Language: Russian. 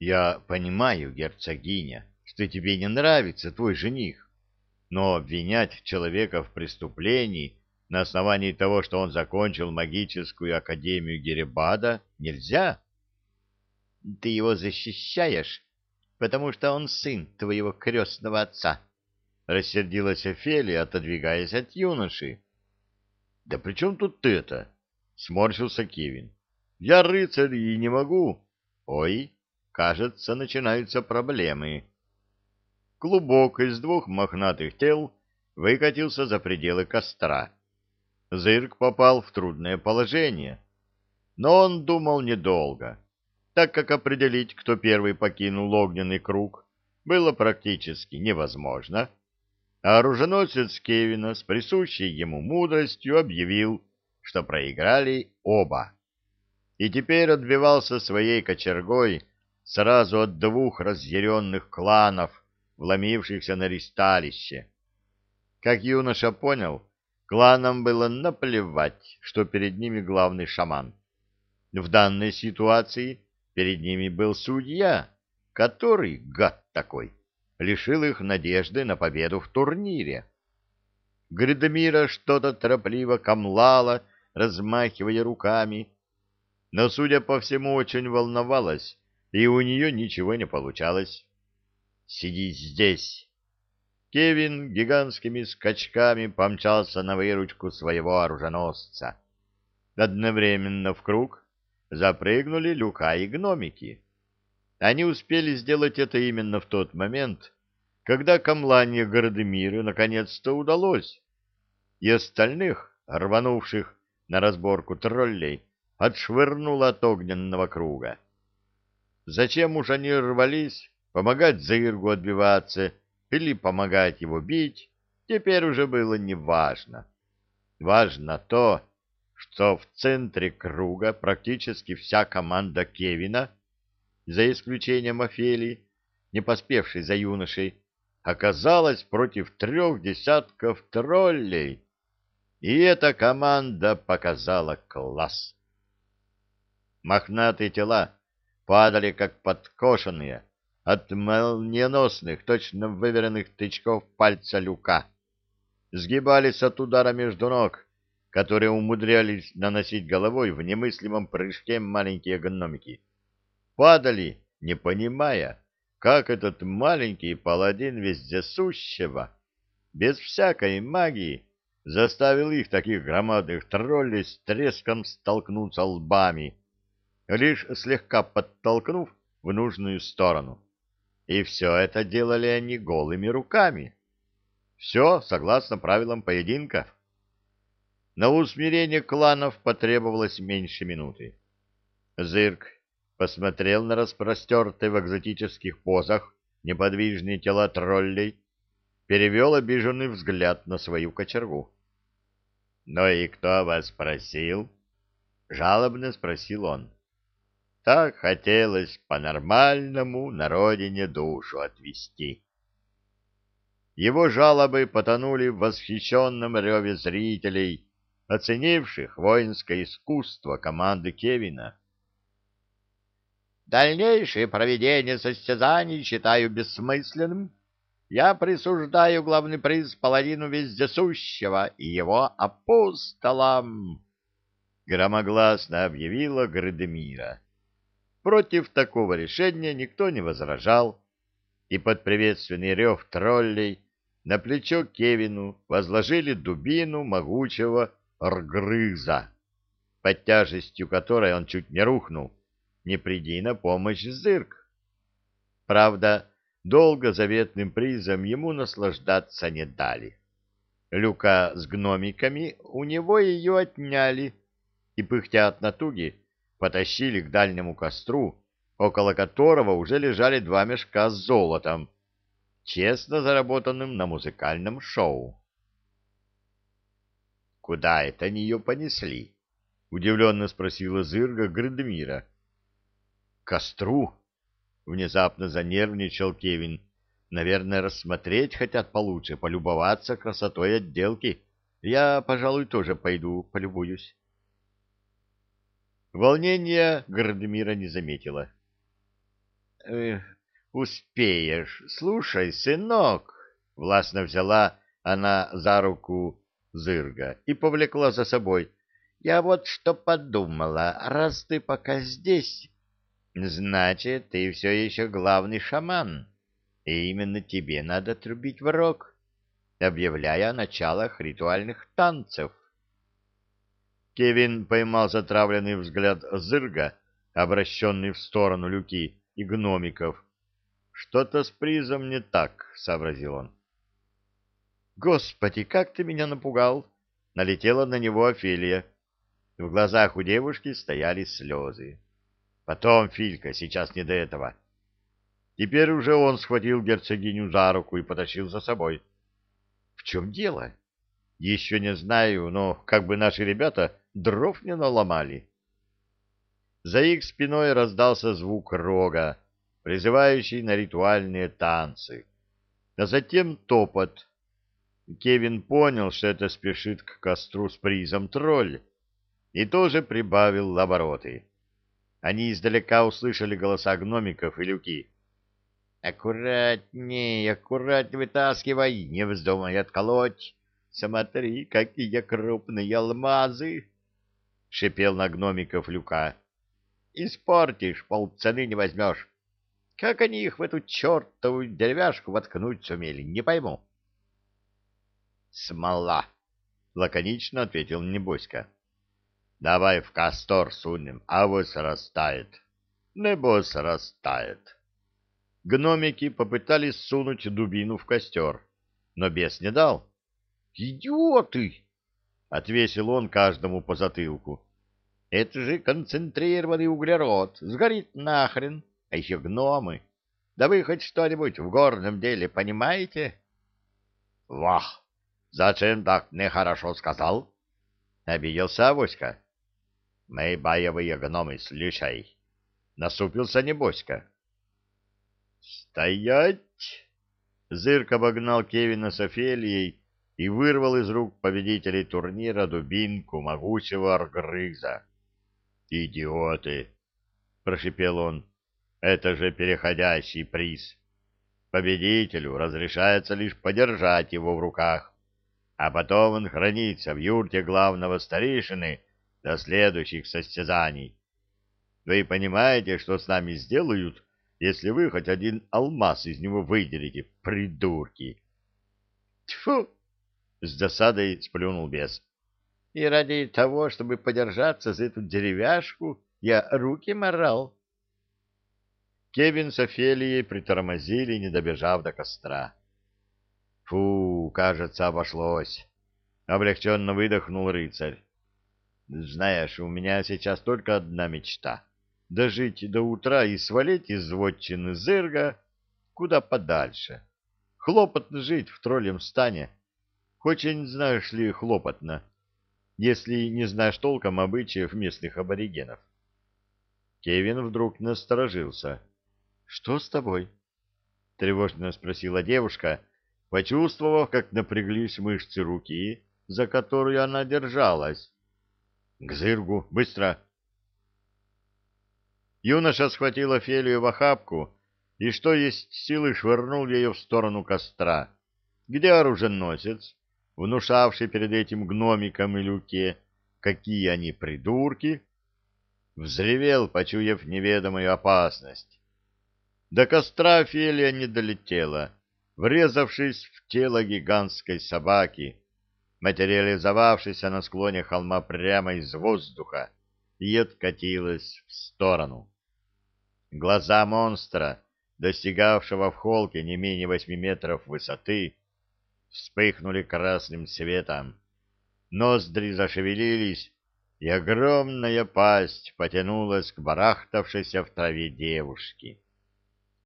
Я понимаю, герцогиня, что тебе не нравится твой жених, но обвинять человека в преступлении на основании того, что он закончил магическую академию Геребада, нельзя. Ты его защищаешь, потому что он сын твоего крестного отца, — рассердилась Офелия, отодвигаясь от юноши. — Да при чем тут это? — сморщился Кевин. — Я рыцарь и не могу. — Ой, кажется, начинаются проблемы. Клубок из двух мохнатых тел выкатился за пределы костра. Зырк попал в трудное положение. Но он думал недолго, так как определить, кто первый покинул огненный круг, было практически невозможно, а оруженосец Кевина с присущей ему мудростью объявил, что проиграли оба. И теперь отбивался своей кочергой сразу от двух разъяренных кланов, вломившихся на ристалище. Как юноша понял, кланам было наплевать, что перед ними главный шаман. В данной ситуации перед ними был судья, который, гад такой, лишил их надежды на победу в турнире. Гридомира что-то торопливо камлала, размахивая руками, но, судя по всему, очень волновалась, и у нее ничего не получалось. «Сиди здесь!» Кевин гигантскими скачками помчался на выручку своего оруженосца. Одновременно в круг запрыгнули Люка и гномики. Они успели сделать это именно в тот момент, когда камланье Городемиры наконец-то удалось, и остальных, рванувших на разборку троллей, отшвырнуло от огненного круга. Зачем уж они рвались помогать Зыргу отбиваться или помогать его бить, теперь уже было не важно. Важно то, что в центре круга практически вся команда Кевина, за исключением Офелии, не поспевшей за юношей, оказалась против трех десятков троллей. И эта команда показала класс. Мохнатые тела падали как подкошенные, от молниеносных, точно выверенных тычков пальца люка. Сгибались от удара между ног, которые умудрялись наносить головой в немыслимом прыжке маленькие гномики. Падали, не понимая, как этот маленький паладин вездесущего, без всякой магии, заставил их, таких громадных троллей, с треском столкнуться лбами, лишь слегка подтолкнув в нужную сторону. И все это делали они голыми руками. Все согласно правилам поединка. На усмирение кланов потребовалось меньше минуты. Зырк посмотрел на распростертые в экзотических позах неподвижные тела троллей, перевел обиженный взгляд на свою кочергу. — Ну и кто вас просил? — жалобно спросил он. Так хотелось по-нормальному на родине душу отвести. Его жалобы потонули в восхищенном реве зрителей, оценивших воинское искусство команды Кевина. Дальнейшее проведение состязаний считаю бессмысленным. Я присуждаю главный приз паладину вездесущего и его апостолам, — громогласно объявила Градемира. Против такого решения никто не возражал, и под приветственный рев троллей на плечо Кевину возложили дубину могучего ргрыза, под тяжестью которой он чуть не рухнул, не приди на помощь зырк. Правда, долго заветным призом ему наслаждаться не дали. Люка с гномиками у него ее отняли, и, пыхтя от натуги, потащили к дальнему костру, около которого уже лежали два мешка с золотом, честно заработанным на музыкальном шоу. «Куда это они ее понесли?» — удивленно спросила Зырга Грыдмира. костру?» — внезапно занервничал Кевин. «Наверное, рассмотреть хотят получше, полюбоваться красотой отделки. Я, пожалуй, тоже пойду полюбуюсь». Волнения Градмира не заметила. э, успеешь. Слушай, сынок, — властно взяла она за руку Зырга и повлекла за собой. — Я вот что подумала, раз ты пока здесь, значит, ты все еще главный шаман, и именно тебе надо трубить в рог, объявляя о началах ритуальных танцев. Кевин поймал затравленный взгляд Зырга, обращенный в сторону люки и гномиков. «Что-то с призом не так», — сообразил он. «Господи, как ты меня напугал!» — налетела на него Офелия. В глазах у девушки стояли слезы. «Потом, Филька, сейчас не до этого». Теперь уже он схватил герцогиню за руку и потащил за собой. «В чем дело?» «Еще не знаю, но как бы наши ребята дров не наломали». За их спиной раздался звук рога, призывающий на ритуальные танцы. А затем топот. Кевин понял, что это спешит к костру с призом тролль, и тоже прибавил обороты. Они издалека услышали голоса гномиков и люки. «Аккуратней, аккуратней вытаскивай, не вздумай отколоть. Смотри, какие крупные алмазы!» — шипел на гномиков люка. Испортишь, полцены не возьмешь. Как они их в эту чертову деревяшку воткнуть сумели, не пойму. Смола, лаконично ответил Небоська. Давай в кастор сунем, а авось растает. Небось растает. Гномики попытались сунуть дубину в костер, но бес не дал. «Идиоты!» — отвесил он каждому по затылку. Это же концентрированный углерод. Сгорит нахрен. А еще гномы. Да вы хоть что-нибудь в горном деле понимаете? Вах! Зачем так нехорошо сказал? Обиделся Авоська. Мы боевые гномы, слушай. Насупился Небоська. Стоять! Зырк обогнал Кевина с Офелией и вырвал из рук победителей турнира дубинку могучего аргрыза. «Идиоты!» — прошипел он. «Это же переходящий приз. Победителю разрешается лишь подержать его в руках, а потом он хранится в юрте главного старейшины до следующих состязаний. Вы понимаете, что с нами сделают, если вы хоть один алмаз из него выделите, придурки?» «Тьфу!» — с досадой сплюнул бес. И ради того, чтобы подержаться за эту деревяшку, я руки морал. Кевин с Офелией притормозили, не добежав до костра. Фу, кажется, обошлось. Облегченно выдохнул рыцарь. Знаешь, у меня сейчас только одна мечта — дожить до утра и свалить из вотчины зырга куда подальше. Хлопотно жить в троллем стане. Очень, знаешь ли, хлопотно если не знаешь толком обычаев местных аборигенов. Кевин вдруг насторожился. — Что с тобой? — тревожно спросила девушка, почувствовав, как напряглись мышцы руки, за которую она держалась. — К зыргу! Быстро! Юноша схватил Офелию в охапку и, что есть силы, швырнул ее в сторону костра, где оруженосец, внушавший перед этим гномикам и люке, какие они придурки, взревел, почуяв неведомую опасность. До костра Фелия не долетела, врезавшись в тело гигантской собаки, материализовавшейся на склоне холма прямо из воздуха, и откатилась в сторону. Глаза монстра, достигавшего в холке не менее восьми метров высоты, вспыхнули красным светом. Ноздри зашевелились, и огромная пасть потянулась к барахтавшейся в траве девушке.